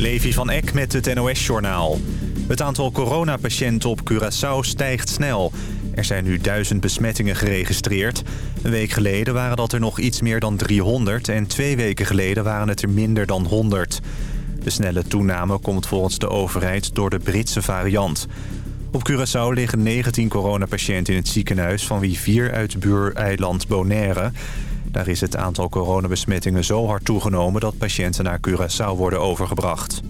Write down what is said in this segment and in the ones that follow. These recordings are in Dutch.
Levi van Eck met het NOS-journaal. Het aantal coronapatiënten op Curaçao stijgt snel. Er zijn nu duizend besmettingen geregistreerd. Een week geleden waren dat er nog iets meer dan 300... en twee weken geleden waren het er minder dan 100. De snelle toename komt volgens de overheid door de Britse variant. Op Curaçao liggen 19 coronapatiënten in het ziekenhuis... van wie vier uit buureiland Bonaire... Daar is het aantal coronabesmettingen zo hard toegenomen... dat patiënten naar Curaçao worden overgebracht.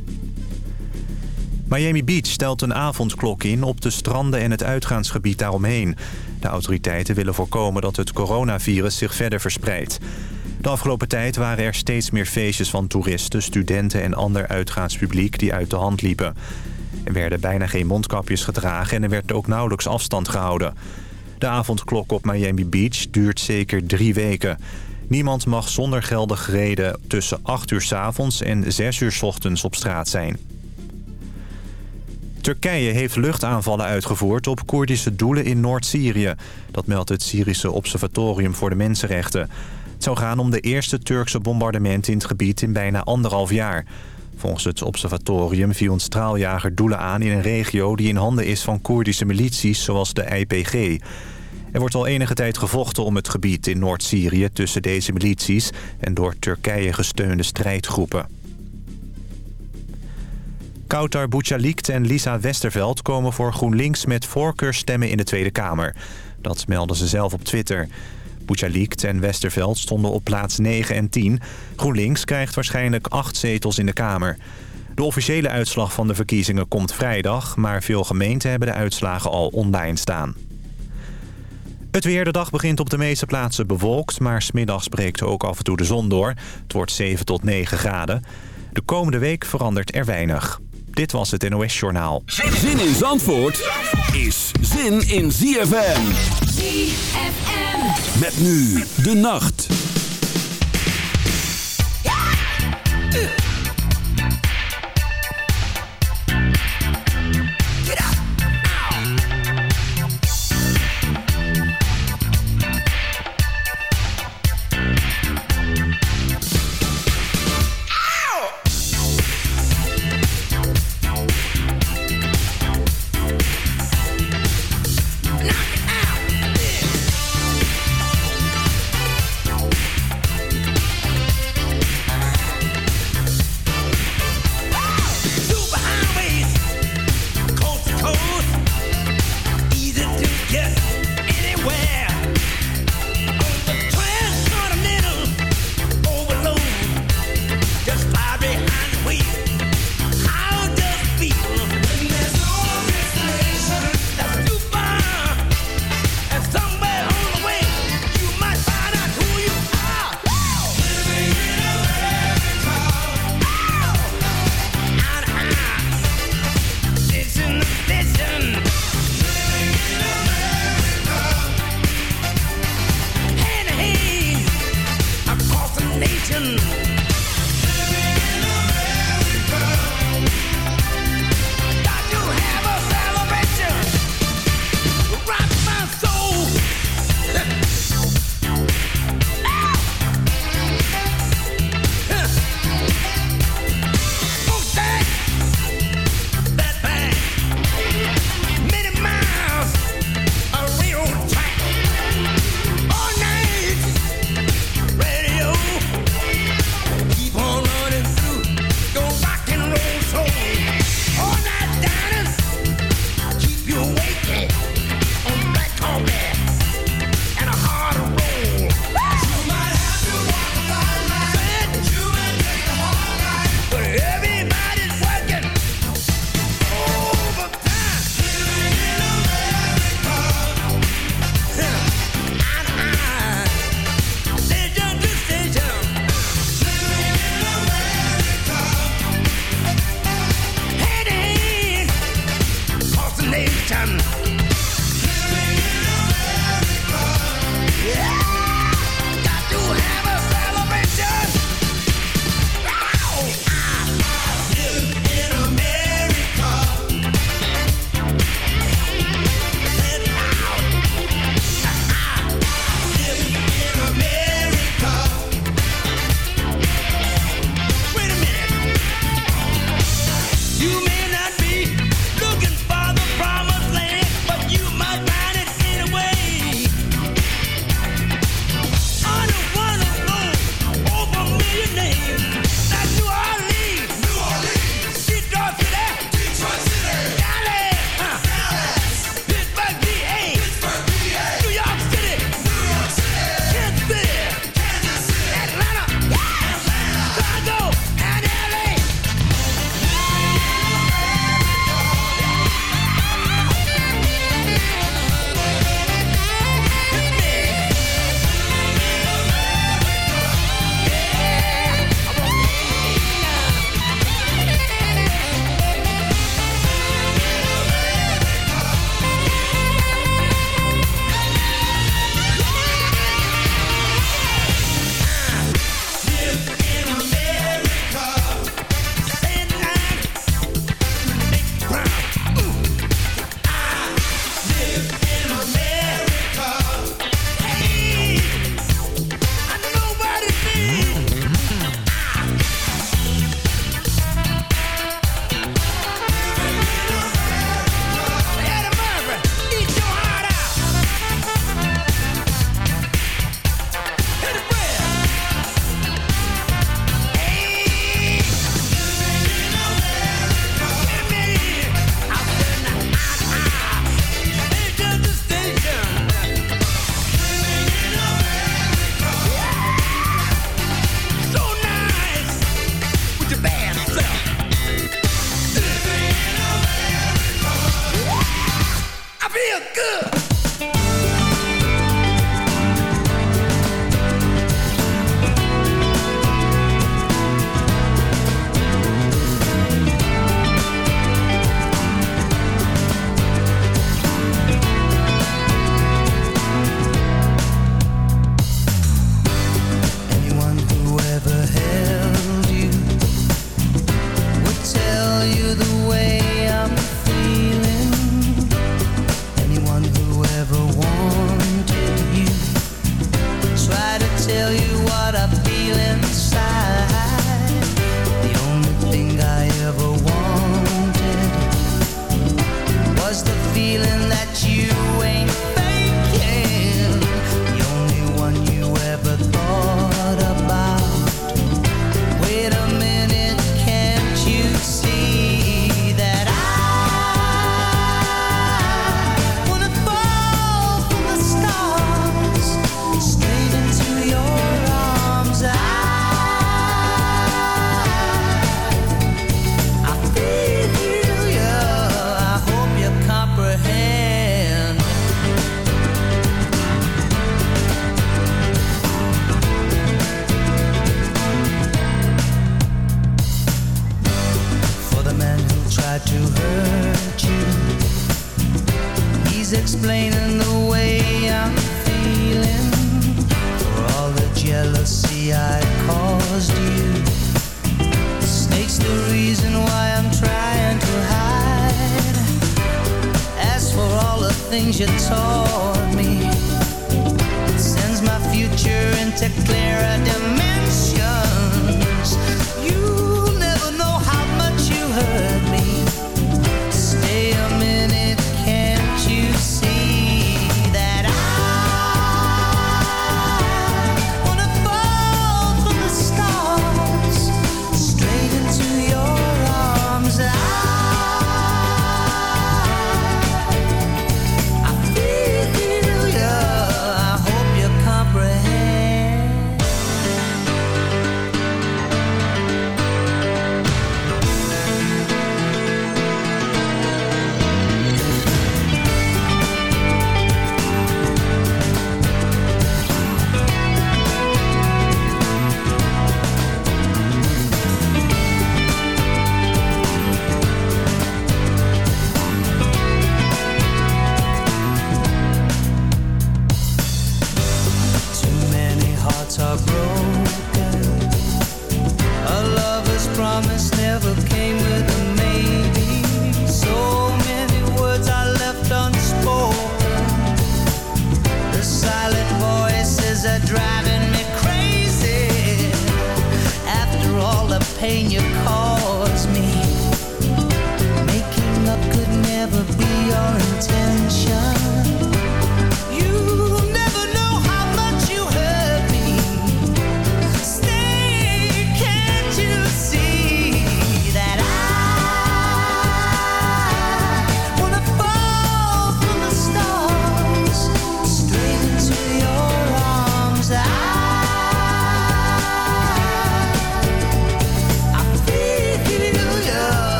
Miami Beach stelt een avondklok in op de stranden en het uitgaansgebied daaromheen. De autoriteiten willen voorkomen dat het coronavirus zich verder verspreidt. De afgelopen tijd waren er steeds meer feestjes van toeristen, studenten en ander uitgaanspubliek die uit de hand liepen. Er werden bijna geen mondkapjes gedragen en er werd ook nauwelijks afstand gehouden. De avondklok op Miami Beach duurt zeker drie weken. Niemand mag zonder geldige reden tussen 8 uur s avonds en 6 uur s ochtends op straat zijn. Turkije heeft luchtaanvallen uitgevoerd op Koerdische doelen in Noord-Syrië. Dat meldt het Syrische Observatorium voor de Mensenrechten. Het zou gaan om de eerste Turkse bombardementen in het gebied in bijna anderhalf jaar. Volgens het observatorium viel een straaljager doelen aan in een regio... die in handen is van Koerdische milities zoals de IPG. Er wordt al enige tijd gevochten om het gebied in Noord-Syrië... tussen deze milities en door Turkije gesteunde strijdgroepen. Kautar Bouchalikt en Lisa Westerveld komen voor GroenLinks met voorkeurstemmen in de Tweede Kamer. Dat melden ze zelf op Twitter. Bouchalikt en Westerveld stonden op plaats 9 en 10. GroenLinks krijgt waarschijnlijk 8 zetels in de Kamer. De officiële uitslag van de verkiezingen komt vrijdag... maar veel gemeenten hebben de uitslagen al online staan. Het weer de dag begint op de meeste plaatsen bewolkt... maar smiddags breekt ook af en toe de zon door. Het wordt 7 tot 9 graden. De komende week verandert er weinig. Dit was het NOS Journaal. Zin in Zandvoort is zin in ZFM. ZFM. Met nu de nacht.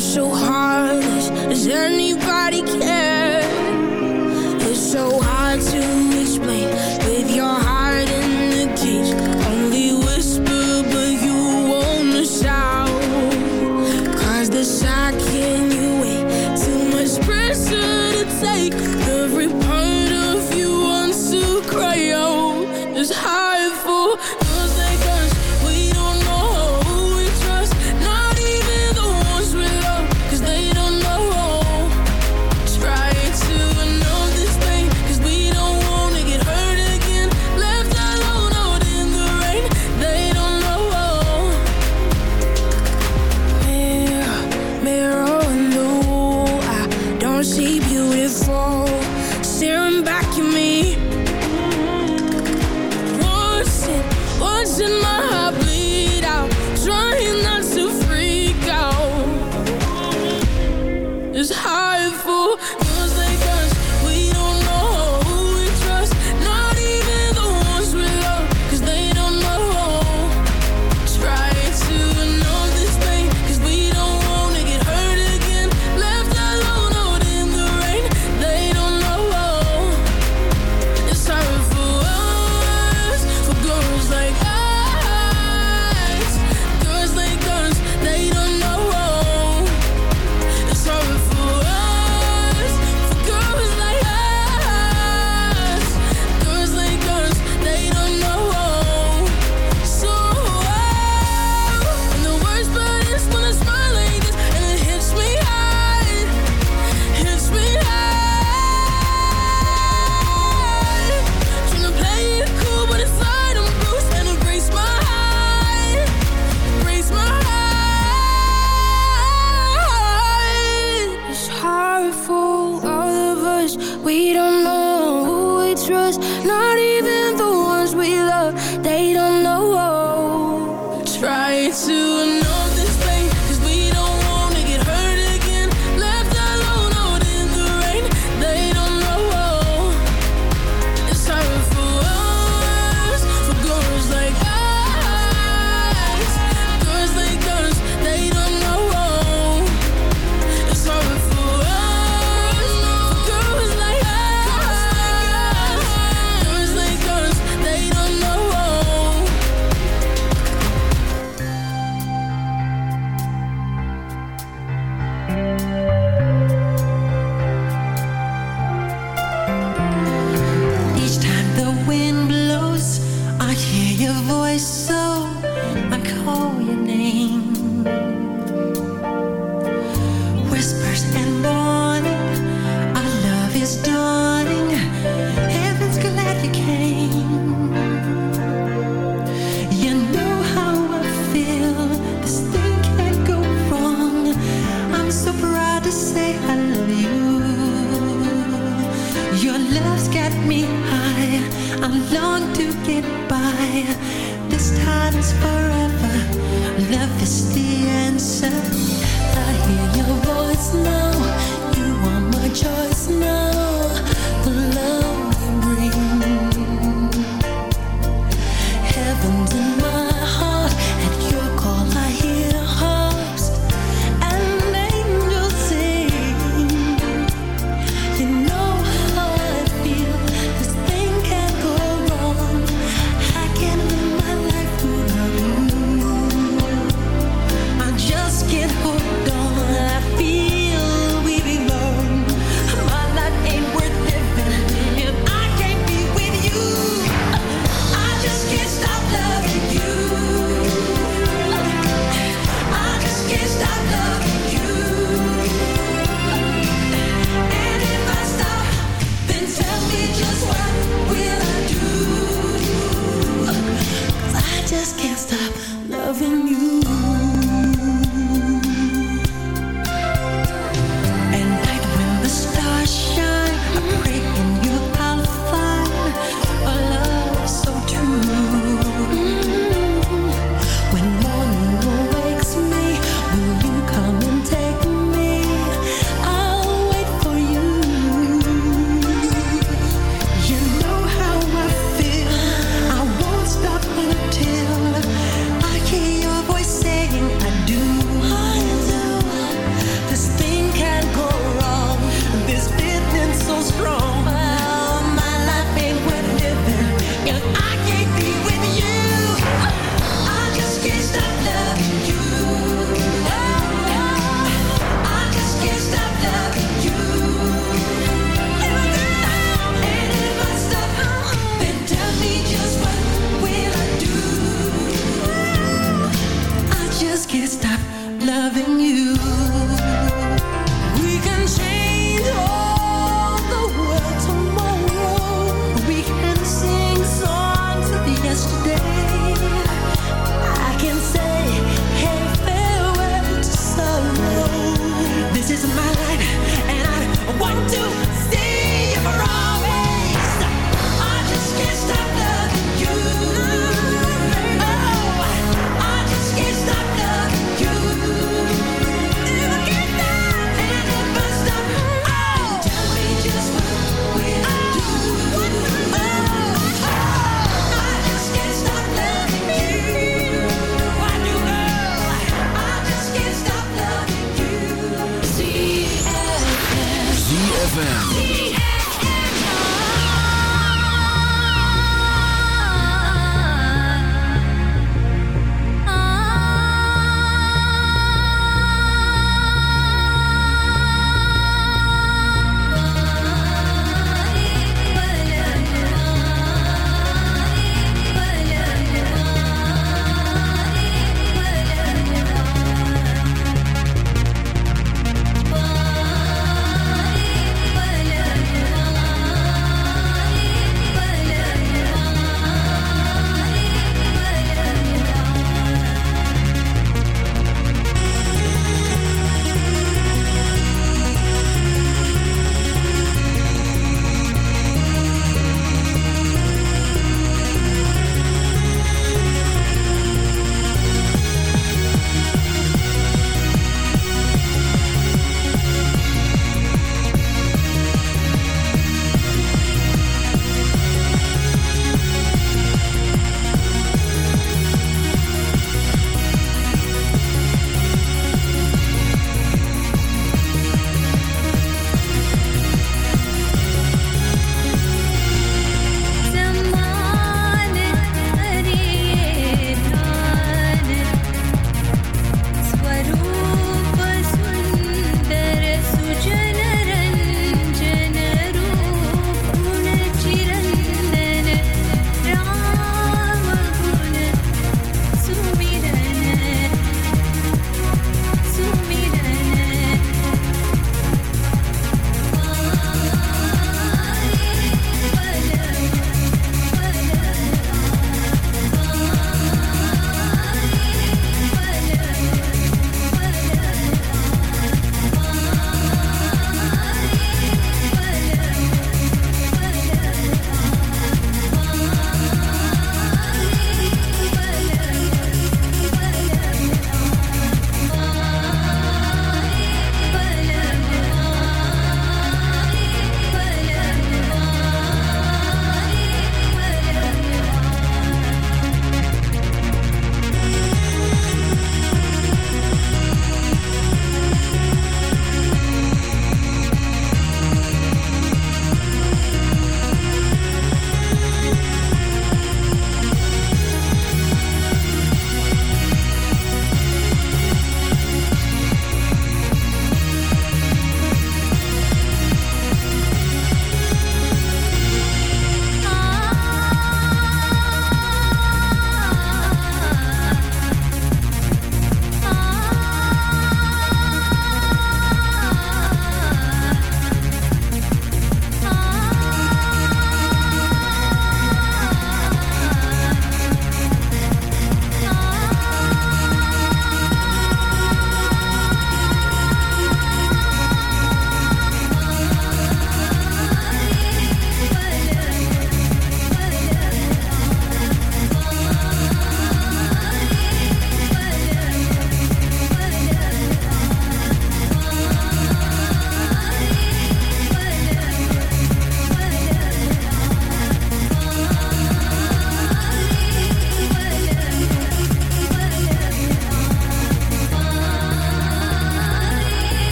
so hard heavens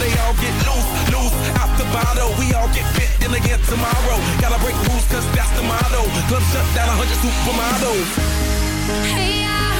they all get loose, loose out the bottle. We all get fit in again tomorrow. Gotta break rules, cause that's the motto. Club shut down, a 100 supermodels. Hey, I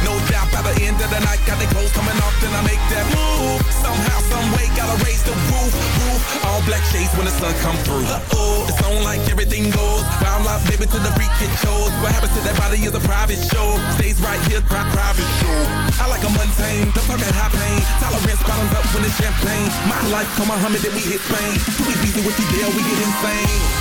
the end of the night, got the clothes coming off, then I make that move. Somehow, some way, gotta raise the roof, roof. All black shades when the sun come through. Uh-oh, it's on like everything goes. Bound life, baby, to the freak it shows. What happens to that body is a private show. Stays right here, pri private show. I like a mundane, the fucking high pain. Tolerance bottoms up when it's champagne. My life, come on, Muhammad, then we hit Spain. Too easy with the deal, we get insane.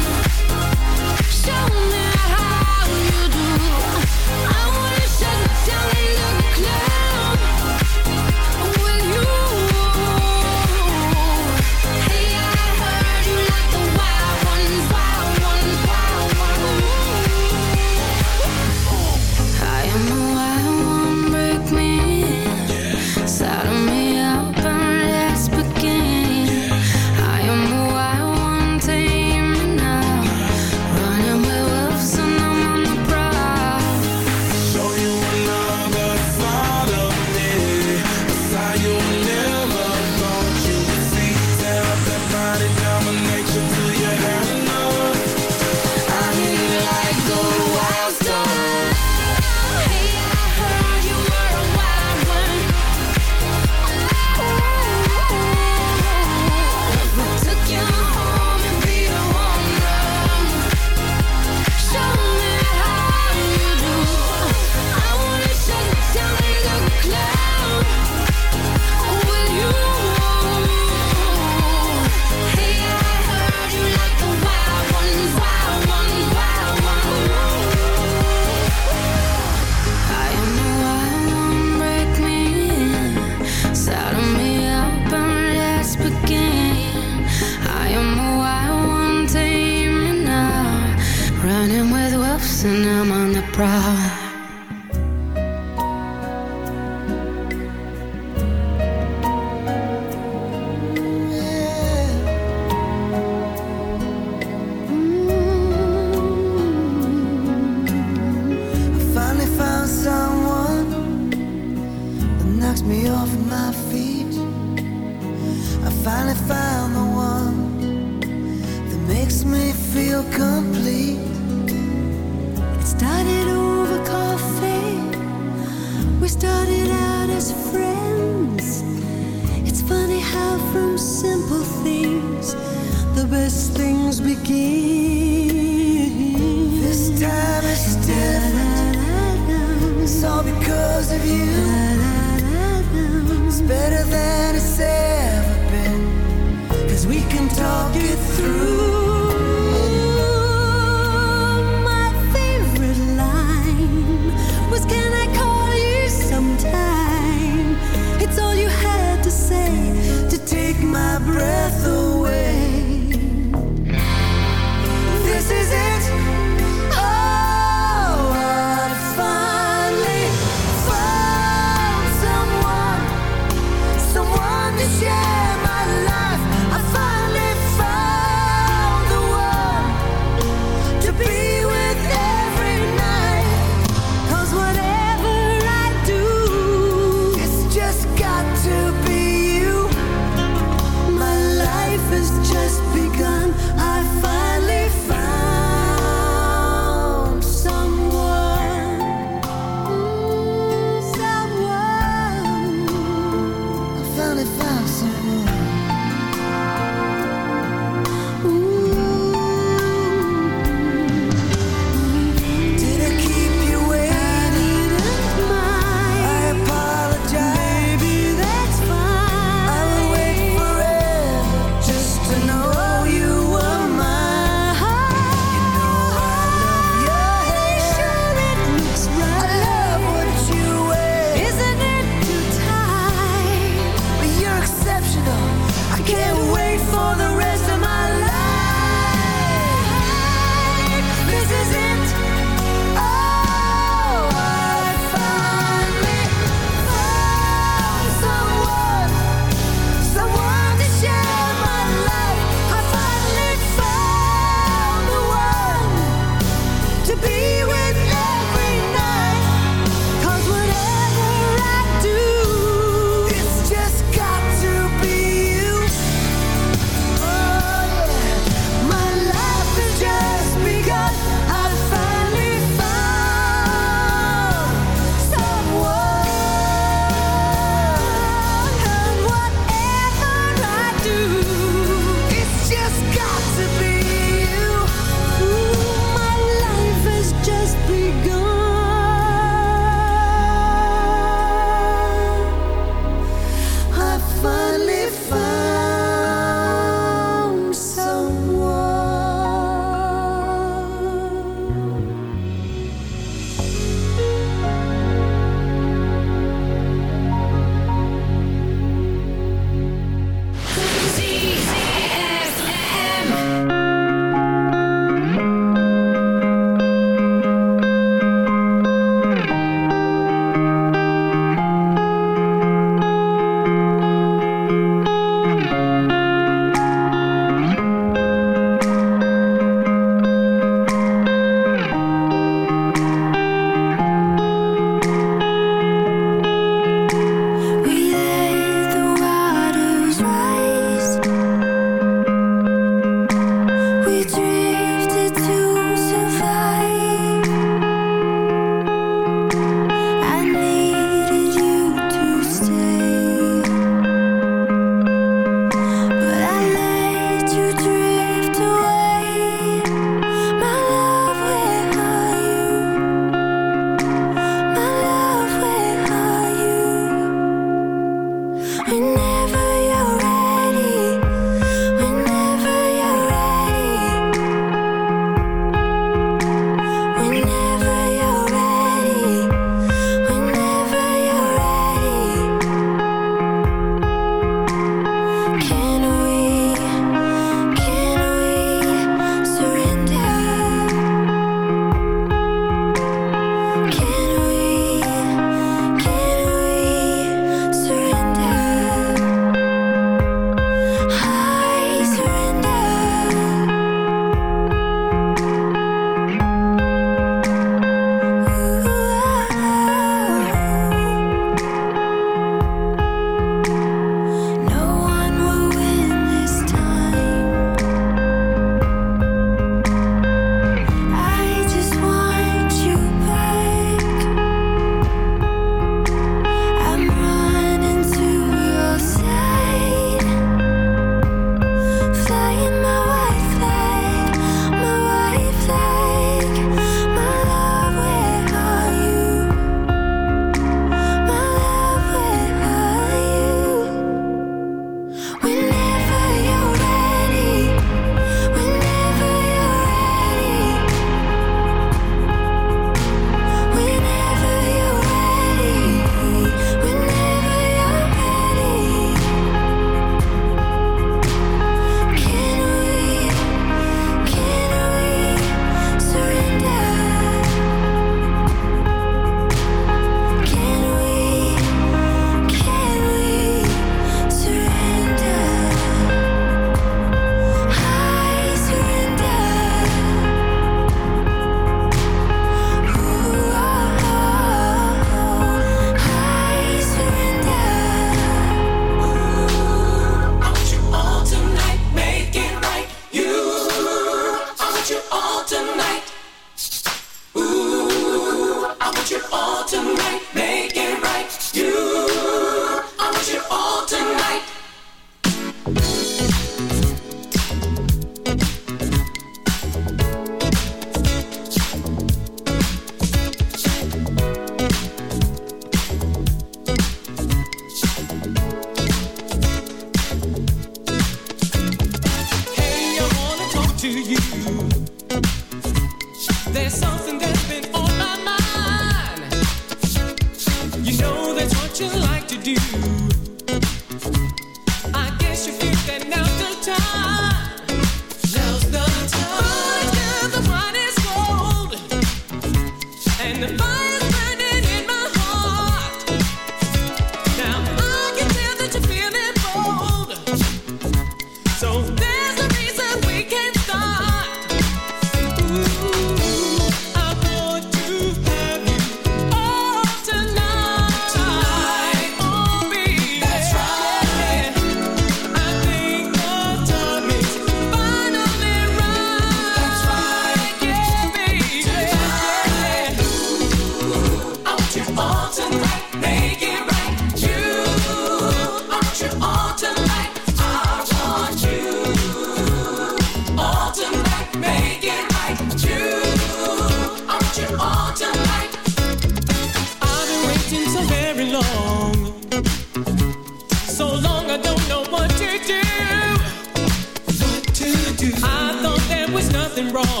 nothing wrong.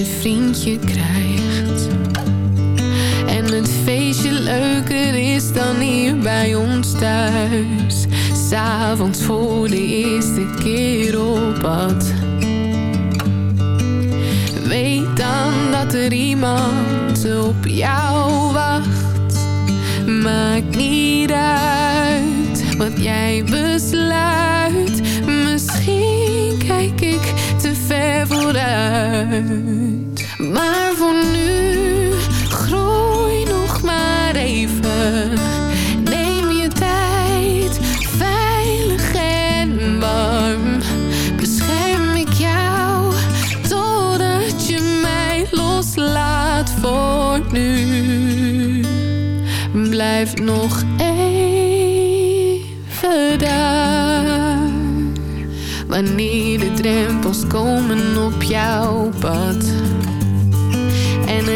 Vriendje krijgt. En het feestje leuker is dan hier bij ons thuis. S'avonds voor de eerste keer op pad. Weet dan dat er iemand op jou wacht. Maakt niet uit wat jij besluit. Misschien kijk ik te ver vooruit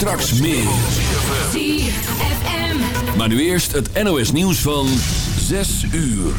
Straks meer. Maar nu eerst het NOS nieuws van 6 uur.